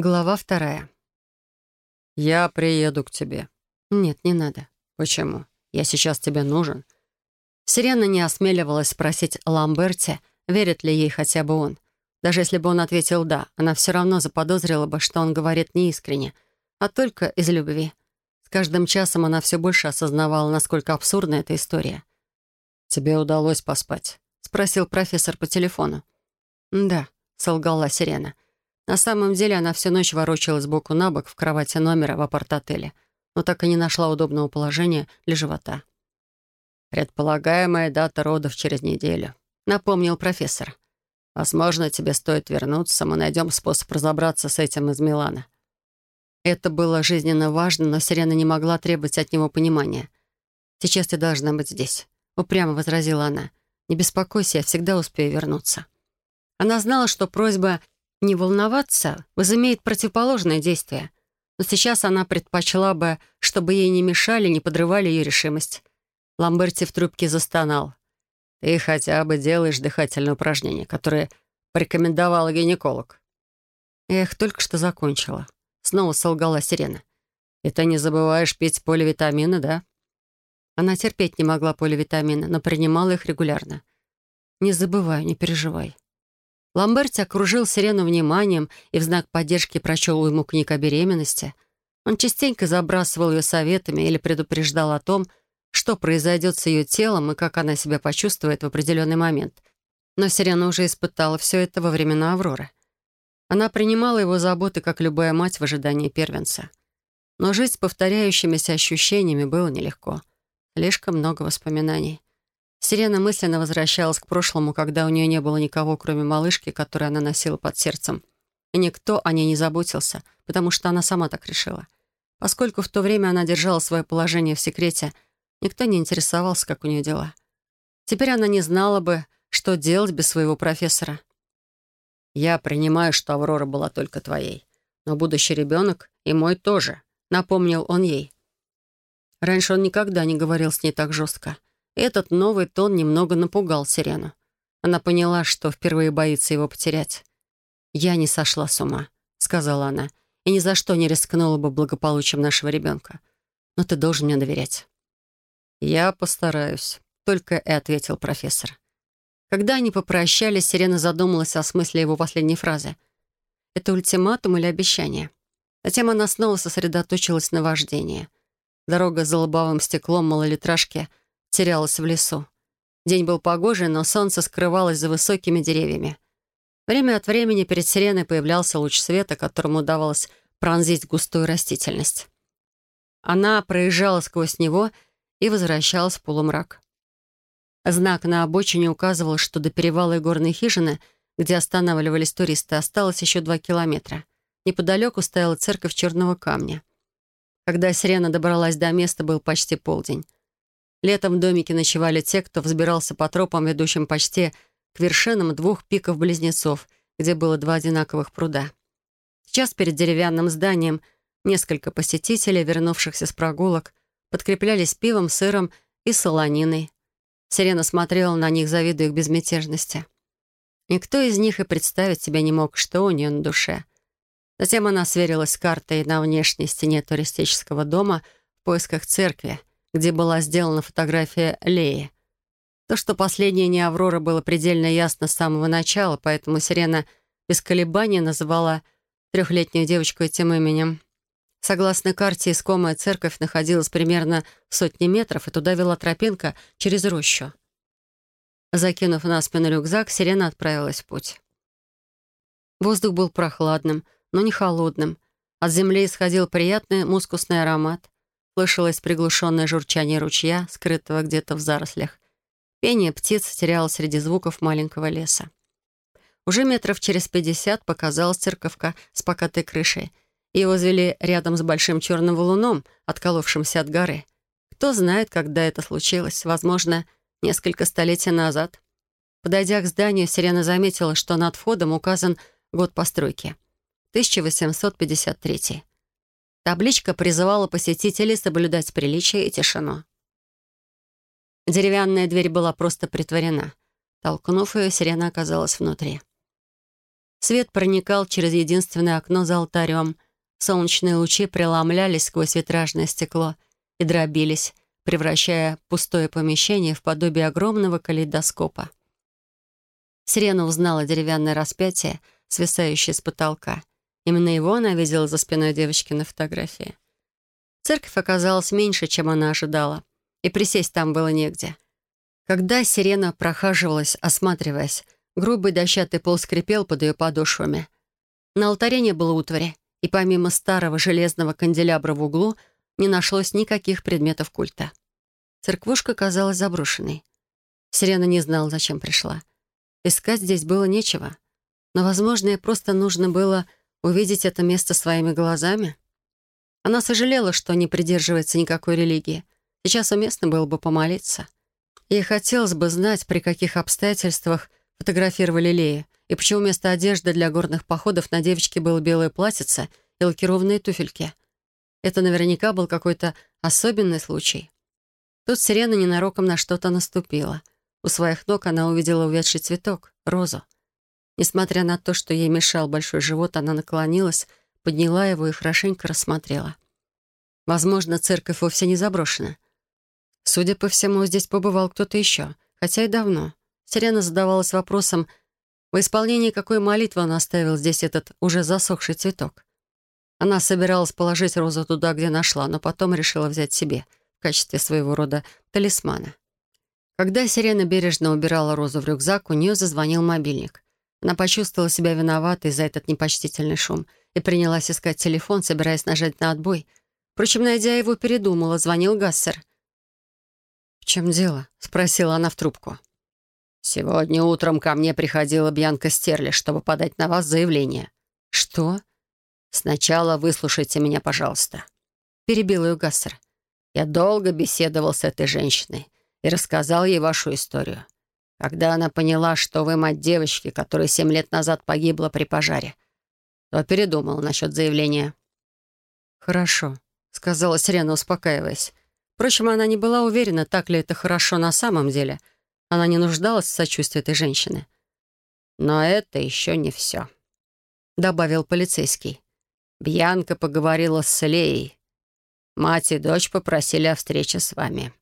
Глава вторая. «Я приеду к тебе». «Нет, не надо». «Почему? Я сейчас тебе нужен». Сирена не осмеливалась спросить Ламберти, верит ли ей хотя бы он. Даже если бы он ответил «да», она все равно заподозрила бы, что он говорит неискренне, а только из любви. С каждым часом она все больше осознавала, насколько абсурдна эта история. «Тебе удалось поспать?» — спросил профессор по телефону. «Да», — солгала Сирена. На самом деле она всю ночь ворочалась боку на бок в кровати номера в апарт-отеле, но так и не нашла удобного положения для живота. «Предполагаемая дата родов через неделю», — напомнил профессор. «Возможно, тебе стоит вернуться, мы найдем способ разобраться с этим из Милана». Это было жизненно важно, но Сирена не могла требовать от него понимания. «Сейчас ты должна быть здесь», — упрямо возразила она. «Не беспокойся, я всегда успею вернуться». Она знала, что просьба не волноваться возымеет противоположное действие. Но сейчас она предпочла бы, чтобы ей не мешали, не подрывали ее решимость. Ламберти в трубке застонал. «Ты хотя бы делаешь дыхательные упражнения, которые порекомендовала гинеколог». «Я их только что закончила». Снова солгала Сирена. «И ты не забываешь пить поливитамины, да?» Она терпеть не могла поливитамины, но принимала их регулярно. «Не забывай, не переживай». Ламберти окружил Сирену вниманием и в знак поддержки прочел ему книг о беременности. Он частенько забрасывал ее советами или предупреждал о том, что произойдет с ее телом и как она себя почувствует в определенный момент. Но Сирена уже испытала все это во времена Авроры. Она принимала его заботы, как любая мать в ожидании первенца. Но жить с повторяющимися ощущениями было нелегко. Слишком много воспоминаний. Сирена мысленно возвращалась к прошлому, когда у нее не было никого, кроме малышки, которую она носила под сердцем. И никто о ней не заботился, потому что она сама так решила. Поскольку в то время она держала свое положение в секрете, никто не интересовался, как у нее дела. Теперь она не знала бы, что делать без своего профессора. «Я принимаю, что Аврора была только твоей, но будущий ребенок и мой тоже», — напомнил он ей. Раньше он никогда не говорил с ней так жестко. Этот новый тон немного напугал Сирену. Она поняла, что впервые боится его потерять. «Я не сошла с ума», — сказала она, «и ни за что не рискнула бы благополучием нашего ребенка. Но ты должен мне доверять». «Я постараюсь», — только и ответил профессор. Когда они попрощались, Сирена задумалась о смысле его последней фразы. Это ультиматум или обещание? Затем она снова сосредоточилась на вождении. Дорога за лобовым стеклом малолитражки терялась в лесу. День был погожий, но солнце скрывалось за высокими деревьями. Время от времени перед сиреной появлялся луч света, которому удавалось пронзить густую растительность. Она проезжала сквозь него и возвращалась в полумрак. Знак на обочине указывал, что до перевала и горной хижины, где останавливались туристы, осталось еще два километра. Неподалеку стояла церковь черного камня. Когда сирена добралась до места, был почти полдень. Летом в домике ночевали те, кто взбирался по тропам, ведущим почти к вершинам двух пиков-близнецов, где было два одинаковых пруда. Сейчас перед деревянным зданием несколько посетителей, вернувшихся с прогулок, подкреплялись пивом, сыром и солониной. Сирена смотрела на них, завидуя их безмятежности. Никто из них и представить себе не мог, что у нее на душе. Затем она сверилась с картой на внешней стене туристического дома в поисках церкви, где была сделана фотография Леи. То, что последняя не Аврора, было предельно ясно с самого начала, поэтому Сирена без колебаний называла трехлетнюю девочку этим именем. Согласно карте, искомая церковь находилась примерно в сотне метров, и туда вела тропинка через рощу. Закинув на спину рюкзак, Сирена отправилась в путь. Воздух был прохладным, но не холодным. От земли исходил приятный мускусный аромат. Слышалось приглушенное журчание ручья, скрытого где-то в зарослях. Пение птиц терялось среди звуков маленького леса. Уже метров через пятьдесят показалась церковка с покатой крышей. Ее возвели рядом с большим черным валуном, отколовшимся от горы. Кто знает, когда это случилось. Возможно, несколько столетий назад. Подойдя к зданию, Сирена заметила, что над входом указан год постройки. 1853. Табличка призывала посетителей соблюдать приличие и тишину. Деревянная дверь была просто притворена. Толкнув ее, сирена оказалась внутри. Свет проникал через единственное окно за алтарем. Солнечные лучи преломлялись сквозь витражное стекло и дробились, превращая пустое помещение в подобие огромного калейдоскопа. Сирена узнала деревянное распятие, свисающее с потолка. Именно его она видела за спиной девочки на фотографии. Церковь оказалась меньше, чем она ожидала, и присесть там было негде. Когда сирена прохаживалась, осматриваясь, грубый дощатый пол скрипел под ее подошвами. На алтаре не было утвари, и помимо старого железного канделябра в углу не нашлось никаких предметов культа. Церквушка казалась заброшенной. Сирена не знала, зачем пришла. Искать здесь было нечего. Но, возможно, ей просто нужно было увидеть это место своими глазами. Она сожалела, что не придерживается никакой религии. Сейчас уместно было бы помолиться. Ей хотелось бы знать, при каких обстоятельствах фотографировали Лея, и почему вместо одежды для горных походов на девочке было белое платьице и лакированные туфельки. Это наверняка был какой-то особенный случай. Тут сирена ненароком на что-то наступила. У своих ног она увидела увядший цветок — розу. Несмотря на то, что ей мешал большой живот, она наклонилась, подняла его и хорошенько рассмотрела. Возможно, церковь вовсе не заброшена. Судя по всему, здесь побывал кто-то еще, хотя и давно. Сирена задавалась вопросом, в исполнении какой молитвы он оставил здесь этот уже засохший цветок. Она собиралась положить розу туда, где нашла, но потом решила взять себе в качестве своего рода талисмана. Когда Сирена бережно убирала розу в рюкзак, у нее зазвонил мобильник. Она почувствовала себя виноватой за этот непочтительный шум и принялась искать телефон, собираясь нажать на отбой. Впрочем, найдя его, передумала. Звонил Гассер. «В чем дело?» — спросила она в трубку. «Сегодня утром ко мне приходила Бьянка Стерли, чтобы подать на вас заявление». «Что?» «Сначала выслушайте меня, пожалуйста», — перебил ее Гассер. «Я долго беседовал с этой женщиной и рассказал ей вашу историю. Когда она поняла, что вы мать девочки, которая семь лет назад погибла при пожаре, то передумала насчет заявления». «Хорошо», — сказала Сирена, успокаиваясь. Впрочем, она не была уверена, так ли это хорошо на самом деле. Она не нуждалась в сочувствии этой женщины. «Но это еще не все», — добавил полицейский. Бьянка поговорила с Леей. Мать и дочь попросили о встрече с вами.